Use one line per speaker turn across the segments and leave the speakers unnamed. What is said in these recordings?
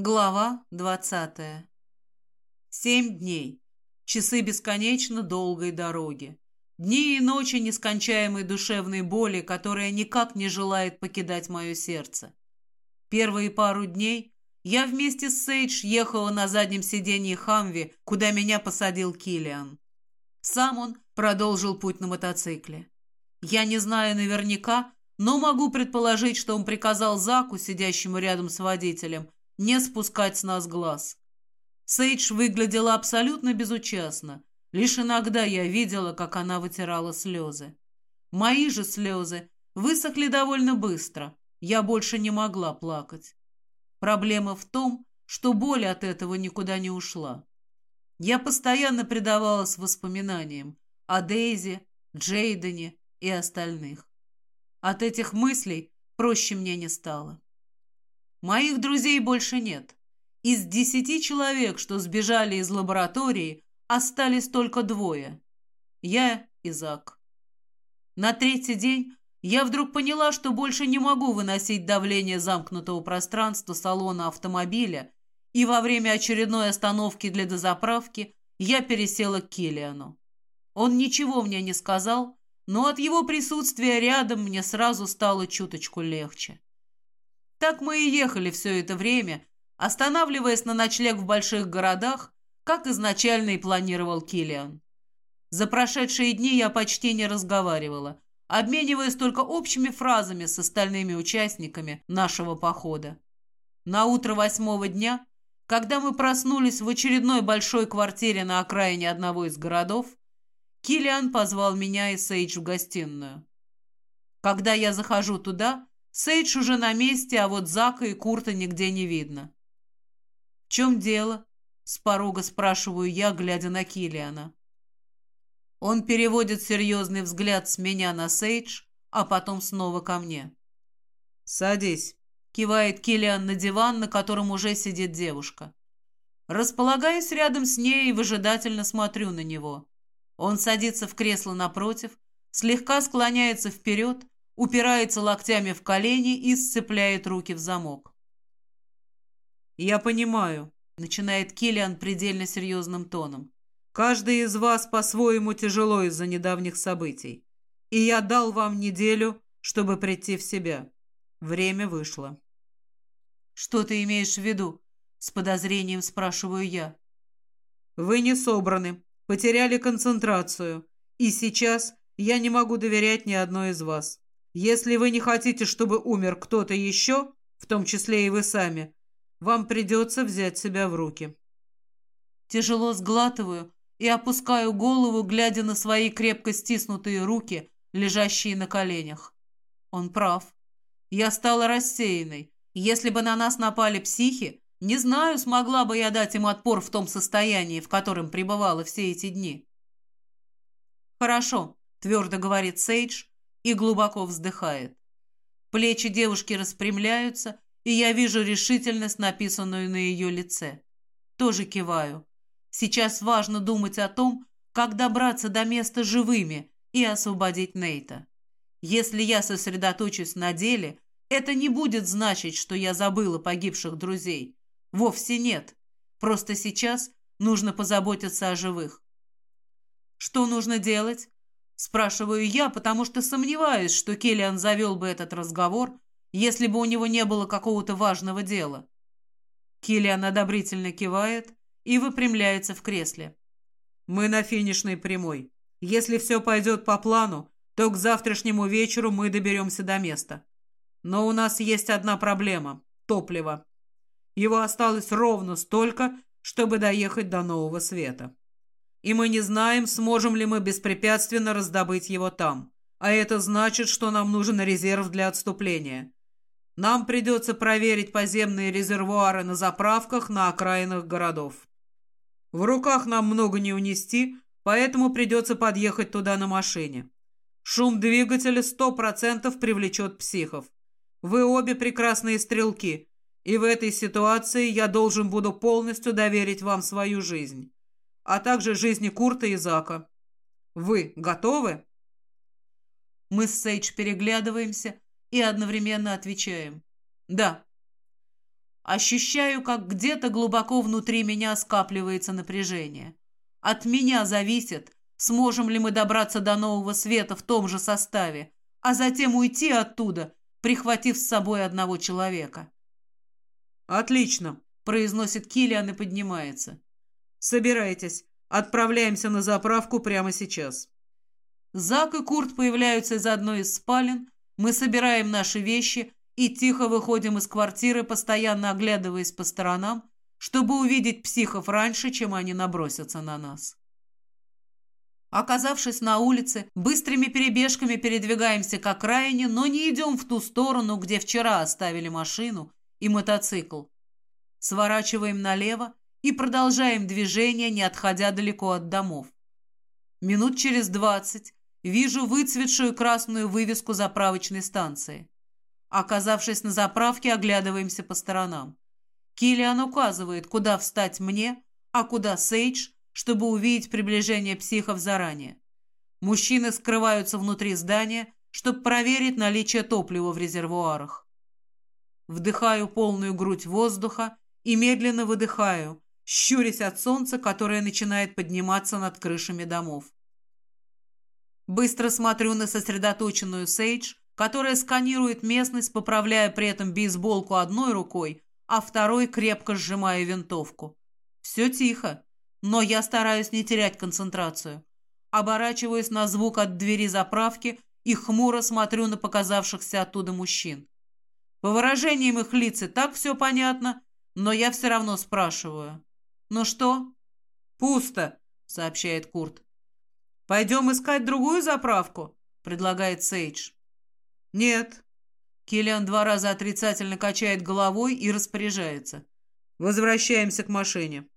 Глава двадцатая. Семь дней. Часы бесконечно долгой дороги. Дни и ночи нескончаемой душевной боли, которая никак не желает покидать мое сердце. Первые пару дней я вместе с Сейдж ехала на заднем сиденье Хамви, куда меня посадил Килиан. Сам он продолжил путь на мотоцикле. Я не знаю наверняка, но могу предположить, что он приказал Заку, сидящему рядом с водителем, не спускать с нас глаз. Сейдж выглядела абсолютно безучастно. Лишь иногда я видела, как она вытирала слезы. Мои же слезы высохли довольно быстро. Я больше не могла плакать. Проблема в том, что боль от этого никуда не ушла. Я постоянно предавалась воспоминаниям о Дейзи, Джейдене и остальных. От этих мыслей проще мне не стало. Моих друзей больше нет. Из десяти человек, что сбежали из лаборатории, остались только двое. Я и Зак. На третий день я вдруг поняла, что больше не могу выносить давление замкнутого пространства салона автомобиля, и во время очередной остановки для дозаправки я пересела к Киллиану. Он ничего мне не сказал, но от его присутствия рядом мне сразу стало чуточку легче. Так мы и ехали все это время, останавливаясь на ночлег в больших городах, как изначально и планировал Килиан. За прошедшие дни я почти не разговаривала, обмениваясь только общими фразами с остальными участниками нашего похода. На утро восьмого дня, когда мы проснулись в очередной большой квартире на окраине одного из городов, Килиан позвал меня и Сейдж в гостиную. Когда я захожу туда, Сейдж уже на месте, а вот Зака и Курта нигде не видно. «В чем дело?» — с порога спрашиваю я, глядя на Килиана. Он переводит серьезный взгляд с меня на Сейдж, а потом снова ко мне. «Садись», — кивает Килиан на диван, на котором уже сидит девушка. Располагаюсь рядом с ней и выжидательно смотрю на него. Он садится в кресло напротив, слегка склоняется вперед, упирается локтями в колени и сцепляет руки в замок. «Я понимаю», — начинает Киллиан предельно серьезным тоном. «Каждый из вас по-своему тяжело из-за недавних событий. И я дал вам неделю, чтобы прийти в себя. Время вышло». «Что ты имеешь в виду?» — с подозрением спрашиваю я. «Вы не собраны, потеряли концентрацию, и сейчас я не могу доверять ни одной из вас. Если вы не хотите, чтобы умер кто-то еще, в том числе и вы сами, вам придется взять себя в руки. Тяжело сглатываю и опускаю голову, глядя на свои крепко стиснутые руки, лежащие на коленях. Он прав. Я стала рассеянной. Если бы на нас напали психи, не знаю, смогла бы я дать им отпор в том состоянии, в котором пребывала все эти дни. «Хорошо», — твердо говорит Сейдж, и глубоко вздыхает. Плечи девушки распрямляются, и я вижу решительность, написанную на ее лице. Тоже киваю. Сейчас важно думать о том, как добраться до места живыми и освободить Нейта. Если я сосредоточусь на деле, это не будет значить, что я забыла погибших друзей. Вовсе нет. Просто сейчас нужно позаботиться о живых. Что нужно делать? Спрашиваю я, потому что сомневаюсь, что Келлиан завел бы этот разговор, если бы у него не было какого-то важного дела. Келлиан одобрительно кивает и выпрямляется в кресле. «Мы на финишной прямой. Если все пойдет по плану, то к завтрашнему вечеру мы доберемся до места. Но у нас есть одна проблема – топливо. Его осталось ровно столько, чтобы доехать до Нового Света и мы не знаем, сможем ли мы беспрепятственно раздобыть его там. А это значит, что нам нужен резерв для отступления. Нам придется проверить подземные резервуары на заправках на окраинах городов. В руках нам много не унести, поэтому придется подъехать туда на машине. Шум двигателя сто процентов привлечет психов. Вы обе прекрасные стрелки, и в этой ситуации я должен буду полностью доверить вам свою жизнь а также жизни Курта и Зака. Вы готовы?» Мы с Сейдж переглядываемся и одновременно отвечаем. «Да». Ощущаю, как где-то глубоко внутри меня скапливается напряжение. От меня зависит, сможем ли мы добраться до нового света в том же составе, а затем уйти оттуда, прихватив с собой одного человека. «Отлично», — произносит Киллиан и поднимается. «Собирайтесь, отправляемся на заправку прямо сейчас». Зак и Курт появляются из одной из спален, мы собираем наши вещи и тихо выходим из квартиры, постоянно оглядываясь по сторонам, чтобы увидеть психов раньше, чем они набросятся на нас. Оказавшись на улице, быстрыми перебежками передвигаемся к окраине, но не идем в ту сторону, где вчера оставили машину и мотоцикл. Сворачиваем налево и продолжаем движение, не отходя далеко от домов. Минут через двадцать вижу выцветшую красную вывеску заправочной станции. Оказавшись на заправке, оглядываемся по сторонам. Киллиан указывает, куда встать мне, а куда Сейдж, чтобы увидеть приближение психов заранее. Мужчины скрываются внутри здания, чтобы проверить наличие топлива в резервуарах. Вдыхаю полную грудь воздуха и медленно выдыхаю, щурясь от солнца, которое начинает подниматься над крышами домов. Быстро смотрю на сосредоточенную Сейдж, которая сканирует местность, поправляя при этом бейсболку одной рукой, а второй крепко сжимая винтовку. Все тихо, но я стараюсь не терять концентрацию. Оборачиваюсь на звук от двери заправки и хмуро смотрю на показавшихся оттуда мужчин. По выражениям их лиц и так все понятно, но я все равно спрашиваю. «Ну что?» «Пусто», — сообщает Курт. «Пойдем искать другую заправку?» — предлагает Сейдж. «Нет». Киллиан два раза отрицательно качает головой и распоряжается. «Возвращаемся к машине».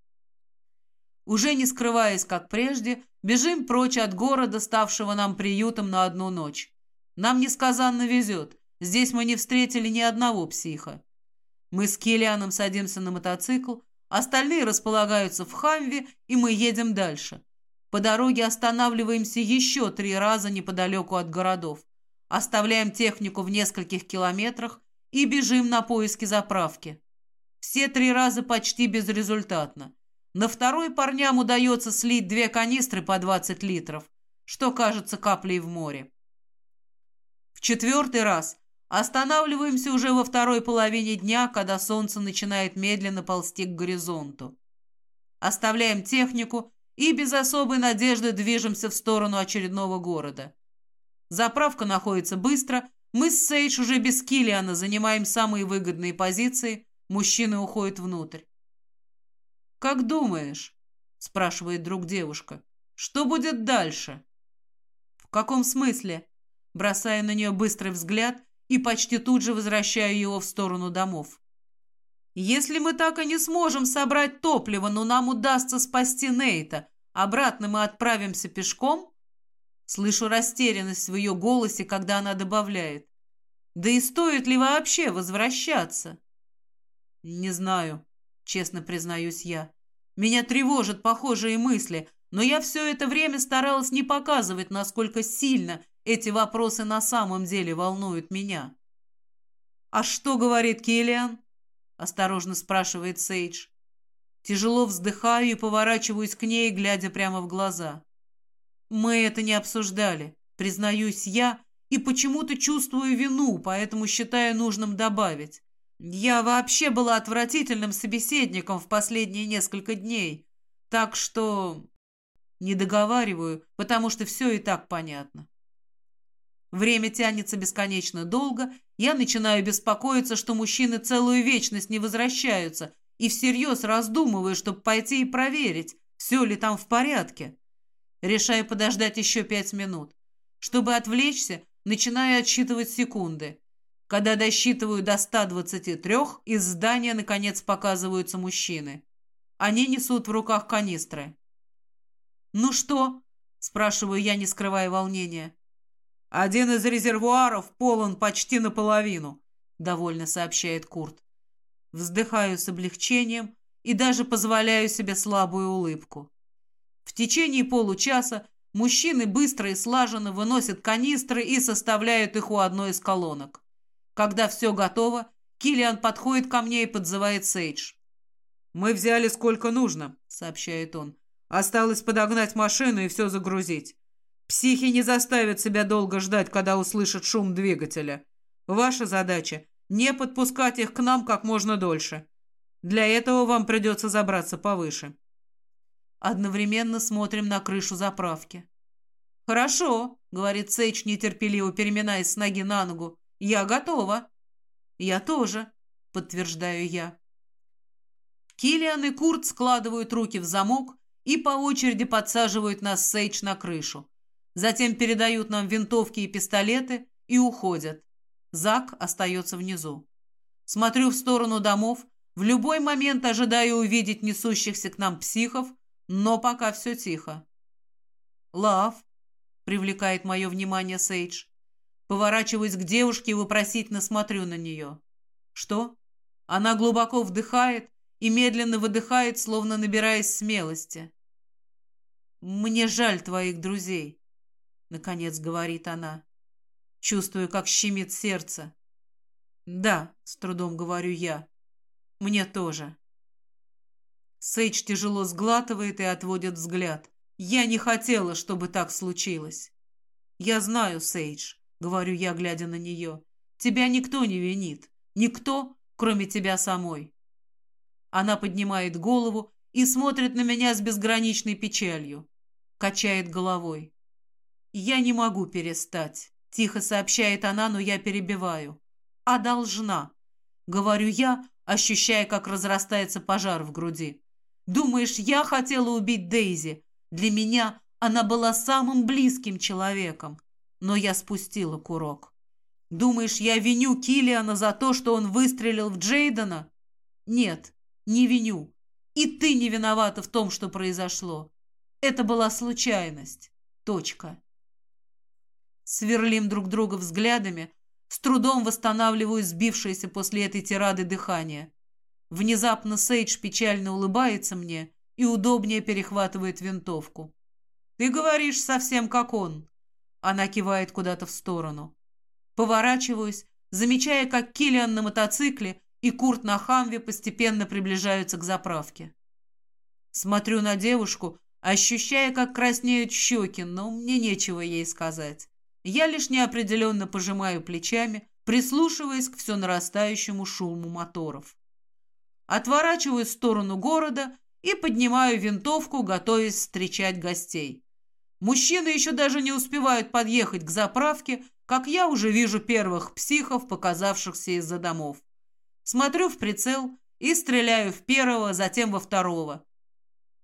Уже не скрываясь, как прежде, бежим прочь от города, ставшего нам приютом на одну ночь. Нам несказанно везет. Здесь мы не встретили ни одного психа. Мы с Киллианом садимся на мотоцикл, остальные располагаются в Хамве, и мы едем дальше. По дороге останавливаемся еще три раза неподалеку от городов. Оставляем технику в нескольких километрах и бежим на поиски заправки. Все три раза почти безрезультатно. На второй парням удается слить две канистры по 20 литров, что кажется каплей в море. В четвертый раз останавливаемся уже во второй половине дня, когда солнце начинает медленно ползти к горизонту. Оставляем технику и без особой надежды движемся в сторону очередного города. Заправка находится быстро, мы с Сейдж уже без Киллиана занимаем самые выгодные позиции, мужчины уходят внутрь. «Как думаешь?» – спрашивает друг девушка. «Что будет дальше?» «В каком смысле?» Бросая на нее быстрый взгляд и почти тут же возвращаю его в сторону домов. Если мы так и не сможем собрать топливо, но нам удастся спасти Нейта, обратно мы отправимся пешком? Слышу растерянность в ее голосе, когда она добавляет. Да и стоит ли вообще возвращаться? Не знаю, честно признаюсь я. Меня тревожат похожие мысли, но я все это время старалась не показывать, насколько сильно эти вопросы на самом деле волнуют меня. «А что говорит Киллиан?» осторожно спрашивает Сейдж. Тяжело вздыхаю и поворачиваюсь к ней, глядя прямо в глаза. Мы это не обсуждали, признаюсь я, и почему-то чувствую вину, поэтому считаю нужным добавить. Я вообще была отвратительным собеседником в последние несколько дней, так что не договариваю, потому что все и так понятно. Время тянется бесконечно долго, я начинаю беспокоиться, что мужчины целую вечность не возвращаются, и всерьез раздумываю, чтобы пойти и проверить, все ли там в порядке. Решаю подождать еще пять минут. Чтобы отвлечься, начинаю отсчитывать секунды. Когда досчитываю до 123, из здания наконец показываются мужчины. Они несут в руках канистры. «Ну что?» – спрашиваю я, не скрывая волнения. «Один из резервуаров полон почти наполовину», — довольно сообщает Курт. Вздыхаю с облегчением и даже позволяю себе слабую улыбку. В течение получаса мужчины быстро и слаженно выносят канистры и составляют их у одной из колонок. Когда все готово, Киллиан подходит ко мне и подзывает Сейдж. «Мы взяли сколько нужно», — сообщает он. «Осталось подогнать машину и все загрузить. Психи не заставят себя долго ждать, когда услышат шум двигателя. Ваша задача — не подпускать их к нам как можно дольше. Для этого вам придется забраться повыше». Одновременно смотрим на крышу заправки. «Хорошо», — говорит Сейдж, нетерпеливо переминаясь с ноги на ногу. «Я готова». «Я тоже», — подтверждаю я. Киллиан и Курт складывают руки в замок и по очереди подсаживают нас Сейдж на крышу. Затем передают нам винтовки и пистолеты и уходят. Зак остается внизу. Смотрю в сторону домов, в любой момент ожидаю увидеть несущихся к нам психов, но пока все тихо. «Лав», — привлекает мое внимание Сейдж. Поворачиваюсь к девушке и вопросительно смотрю на нее. «Что?» Она глубоко вдыхает и медленно выдыхает, словно набираясь смелости. «Мне жаль твоих друзей», — наконец говорит она. Чувствую, как щемит сердце. «Да», — с трудом говорю я, — «мне тоже». Сейдж тяжело сглатывает и отводит взгляд. «Я не хотела, чтобы так случилось». «Я знаю, Сейдж», — говорю я, глядя на нее. «Тебя никто не винит. Никто, кроме тебя самой. Она поднимает голову и смотрит на меня с безграничной печалью. Качает головой. «Я не могу перестать», — тихо сообщает она, но я перебиваю. «А должна», — говорю я, ощущая, как разрастается пожар в груди. «Думаешь, я хотела убить Дейзи? Для меня она была самым близким человеком, но я спустила курок. Думаешь, я виню Килиана за то, что он выстрелил в Джейдена? Нет, не виню. И ты не виновата в том, что произошло. Это была случайность. Точка. Сверлим друг друга взглядами, с трудом восстанавливаю сбившееся после этой тирады дыхание. Внезапно Сейдж печально улыбается мне и удобнее перехватывает винтовку. «Ты говоришь совсем как он». Она кивает куда-то в сторону. Поворачиваюсь, замечая, как Киллиан на мотоцикле и Курт на Хамве постепенно приближаются к заправке. Смотрю на девушку, ощущая, как краснеют щеки, но мне нечего ей сказать. Я лишь неопределенно пожимаю плечами, прислушиваясь к все нарастающему шуму моторов. Отворачиваю в сторону города и поднимаю винтовку, готовясь встречать гостей. Мужчины еще даже не успевают подъехать к заправке, как я уже вижу первых психов, показавшихся из-за домов. Смотрю в прицел и стреляю в первого, затем во второго.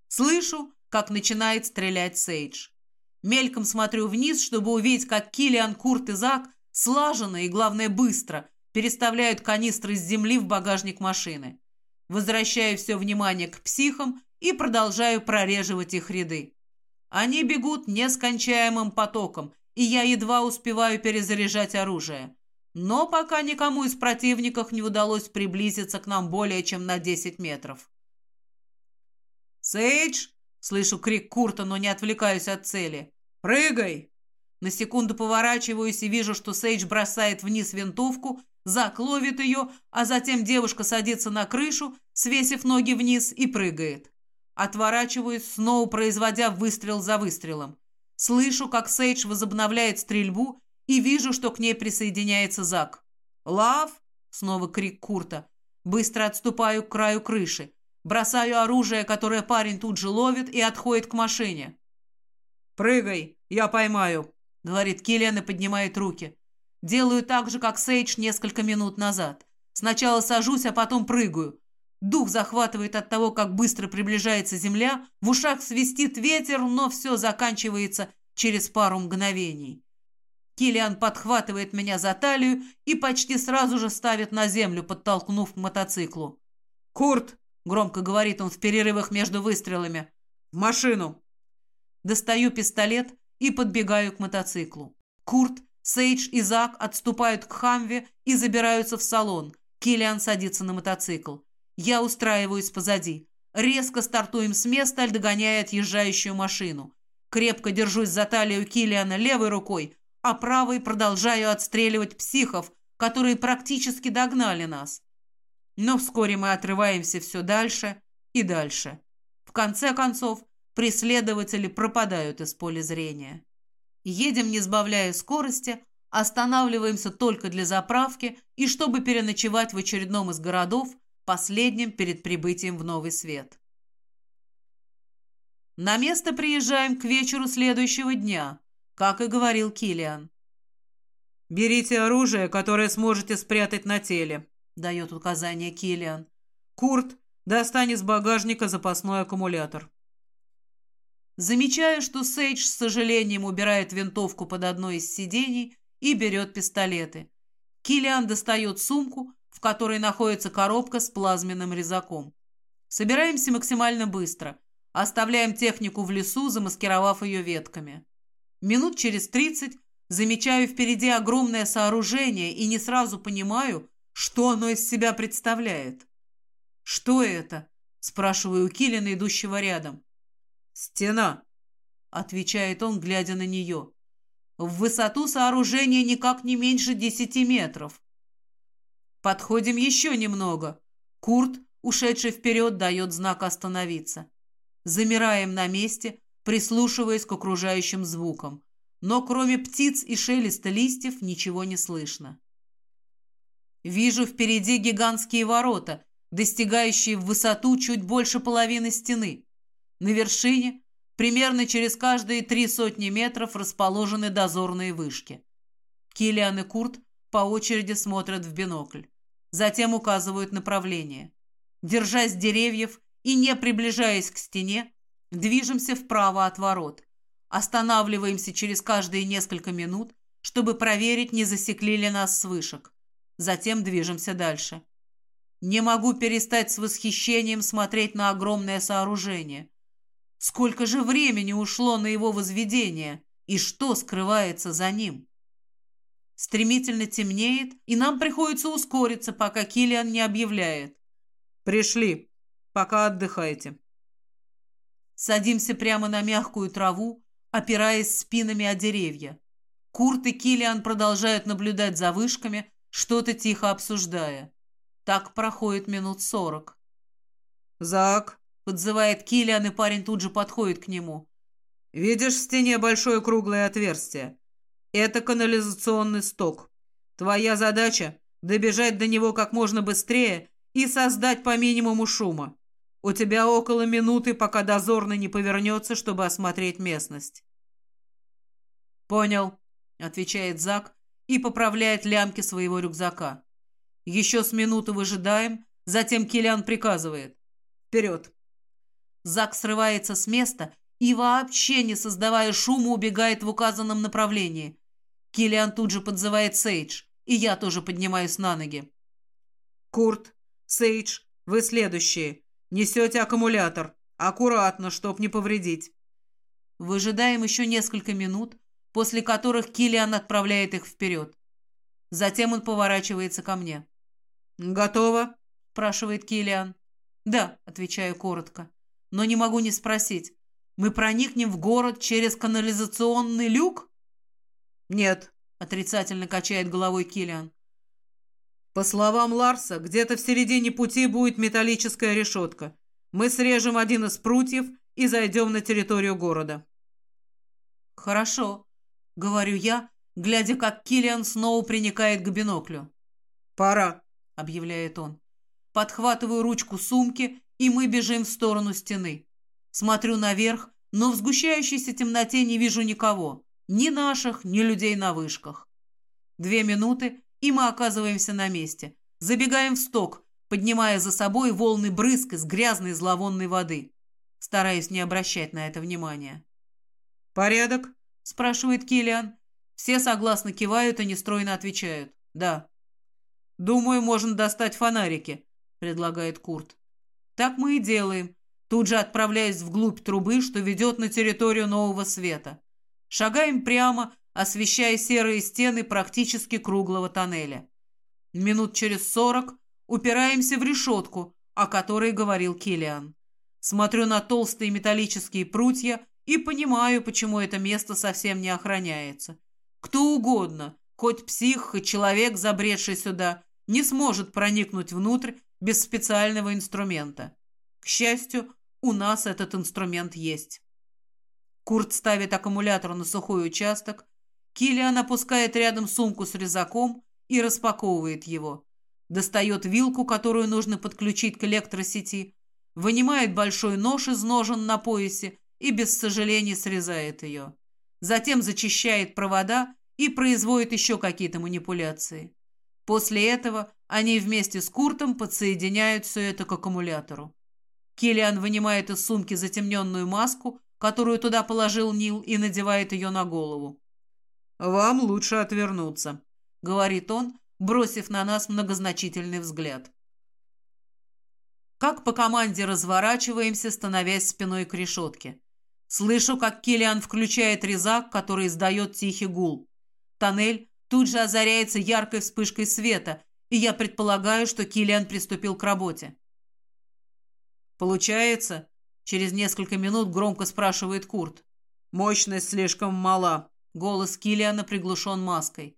Слышу, как начинает стрелять Сейдж. Мельком смотрю вниз, чтобы увидеть, как Киллиан, Курт и Зак слаженно и, главное, быстро переставляют канистры с земли в багажник машины. Возвращаю все внимание к психам и продолжаю прореживать их ряды. Они бегут нескончаемым потоком, и я едва успеваю перезаряжать оружие. Но пока никому из противников не удалось приблизиться к нам более чем на 10 метров. «Сейдж!» — слышу крик Курта, но не отвлекаюсь от цели. «Прыгай!» На секунду поворачиваюсь и вижу, что Сейдж бросает вниз винтовку, Зак ловит ее, а затем девушка садится на крышу, свесив ноги вниз и прыгает. Отворачиваюсь, снова производя выстрел за выстрелом. Слышу, как Сейдж возобновляет стрельбу и вижу, что к ней присоединяется Зак. «Лав!» — снова крик Курта. Быстро отступаю к краю крыши. Бросаю оружие, которое парень тут же ловит, и отходит к машине. «Прыгай, я поймаю», — говорит Киллиан и поднимает руки. Делаю так же, как Сейдж несколько минут назад. Сначала сажусь, а потом прыгаю. Дух захватывает от того, как быстро приближается земля, в ушах свистит ветер, но все заканчивается через пару мгновений. Килиан подхватывает меня за талию и почти сразу же ставит на землю, подтолкнув к мотоциклу. «Курт!» — громко говорит он в перерывах между выстрелами. «В машину!» Достаю пистолет и подбегаю к мотоциклу. Курт, Сейдж и Зак отступают к Хамве и забираются в салон. Килиан садится на мотоцикл. Я устраиваюсь позади. Резко стартуем с места, догоняя отъезжающую машину. Крепко держусь за талию Килиана левой рукой, а правой продолжаю отстреливать психов, которые практически догнали нас. Но вскоре мы отрываемся все дальше и дальше. В конце концов, преследователи пропадают из поля зрения. Едем, не сбавляя скорости, останавливаемся только для заправки и чтобы переночевать в очередном из городов, последним перед прибытием в Новый Свет. На место приезжаем к вечеру следующего дня, как и говорил Килиан. «Берите оружие, которое сможете спрятать на теле», — дает указание Килиан. «Курт, достань из багажника запасной аккумулятор». Замечаю, что Сейдж с сожалением убирает винтовку под одно из сидений и берет пистолеты. Килиан достает сумку, в которой находится коробка с плазменным резаком. Собираемся максимально быстро. Оставляем технику в лесу, замаскировав ее ветками. Минут через тридцать замечаю впереди огромное сооружение и не сразу понимаю, что оно из себя представляет. «Что это?» – спрашиваю у Килина, идущего рядом. «Стена», — отвечает он, глядя на нее. «В высоту сооружения никак не меньше десяти метров». Подходим еще немного. Курт, ушедший вперед, дает знак остановиться. Замираем на месте, прислушиваясь к окружающим звукам. Но кроме птиц и шелеста листьев ничего не слышно. Вижу впереди гигантские ворота, достигающие в высоту чуть больше половины стены. На вершине, примерно через каждые три сотни метров, расположены дозорные вышки. Киллиан и Курт по очереди смотрят в бинокль. Затем указывают направление. Держась деревьев и не приближаясь к стене, движемся вправо от ворот. Останавливаемся через каждые несколько минут, чтобы проверить, не засекли ли нас с вышек. Затем движемся дальше. Не могу перестать с восхищением смотреть на огромное сооружение. Сколько же времени ушло на его возведение, и что скрывается за ним? Стремительно темнеет, и нам приходится ускориться, пока Килиан не объявляет. «Пришли. Пока отдыхайте». Садимся прямо на мягкую траву, опираясь спинами о деревья. Курт и Килиан продолжают наблюдать за вышками, что-то тихо обсуждая. Так проходит минут сорок. «Зак, Подзывает Киллиан, и парень тут же подходит к нему. «Видишь в стене большое круглое отверстие? Это канализационный сток. Твоя задача — добежать до него как можно быстрее и создать по минимуму шума. У тебя около минуты, пока дозорный не повернется, чтобы осмотреть местность». «Понял», — отвечает Зак и поправляет лямки своего рюкзака. Еще с минуты выжидаем, затем Киллиан приказывает. «Вперед!» Зак срывается с места и, вообще не создавая шума, убегает в указанном направлении. Киллиан тут же подзывает Сейдж, и я тоже поднимаюсь на ноги. «Курт, Сейдж, вы следующие. Несете аккумулятор. Аккуратно, чтоб не повредить». Выжидаем еще несколько минут, после которых Киллиан отправляет их вперед. Затем он поворачивается ко мне. «Готово?» – спрашивает Киллиан. «Да», – отвечаю коротко но не могу не спросить. Мы проникнем в город через канализационный люк? Нет, отрицательно качает головой Килиан. По словам Ларса, где-то в середине пути будет металлическая решетка. Мы срежем один из прутьев и зайдем на территорию города. Хорошо, говорю я, глядя, как Килиан снова приникает к биноклю. Пора, объявляет он. Подхватываю ручку сумки и мы бежим в сторону стены. Смотрю наверх, но в сгущающейся темноте не вижу никого. Ни наших, ни людей на вышках. Две минуты, и мы оказываемся на месте. Забегаем в сток, поднимая за собой волны брызг из грязной зловонной воды. Стараюсь не обращать на это внимания. «Порядок?» – спрашивает Киллиан. Все согласно кивают и нестройно отвечают. «Да». «Думаю, можно достать фонарики», – предлагает Курт. Так мы и делаем, тут же отправляясь вглубь трубы, что ведет на территорию Нового Света. Шагаем прямо, освещая серые стены практически круглого тоннеля. Минут через сорок упираемся в решетку, о которой говорил Килиан. Смотрю на толстые металлические прутья и понимаю, почему это место совсем не охраняется. Кто угодно, хоть псих, хоть человек, забредший сюда, не сможет проникнуть внутрь без специального инструмента. К счастью, у нас этот инструмент есть. Курт ставит аккумулятор на сухой участок, Киллиан опускает рядом сумку с резаком и распаковывает его. Достает вилку, которую нужно подключить к электросети, вынимает большой нож из ножен на поясе и без сожаления срезает ее. Затем зачищает провода и производит еще какие-то манипуляции. После этого они вместе с Куртом подсоединяют все это к аккумулятору. Киллиан вынимает из сумки затемненную маску, которую туда положил Нил, и надевает ее на голову. «Вам лучше отвернуться», — говорит он, бросив на нас многозначительный взгляд. Как по команде разворачиваемся, становясь спиной к решетке. Слышу, как Киллиан включает резак, который издает тихий гул. Тоннель тут же озаряется яркой вспышкой света, и я предполагаю, что Киллиан приступил к работе. «Получается?» – через несколько минут громко спрашивает Курт. «Мощность слишком мала». Голос Киллиана приглушен маской.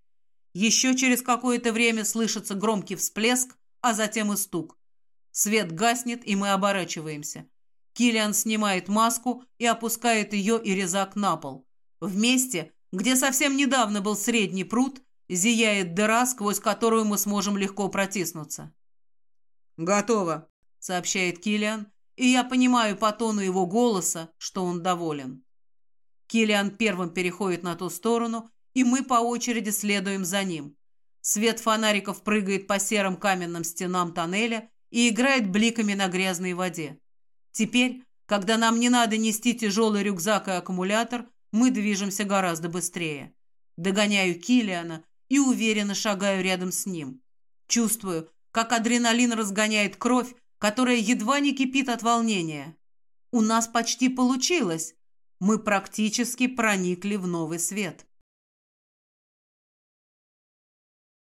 Еще через какое-то время слышится громкий всплеск, а затем и стук. Свет гаснет, и мы оборачиваемся. Киллиан снимает маску и опускает ее и резак на пол. В месте, где совсем недавно был средний пруд, зияет дыра, сквозь которую мы сможем легко протиснуться. «Готово», — сообщает Киллиан, и я понимаю по тону его голоса, что он доволен. Киллиан первым переходит на ту сторону, и мы по очереди следуем за ним. Свет фонариков прыгает по серым каменным стенам тоннеля и играет бликами на грязной воде. Теперь, когда нам не надо нести тяжелый рюкзак и аккумулятор, мы движемся гораздо быстрее. Догоняю Килиана и уверенно шагаю рядом с ним. Чувствую, как адреналин разгоняет кровь, которая едва не кипит от волнения. У нас почти получилось. Мы практически проникли в новый свет.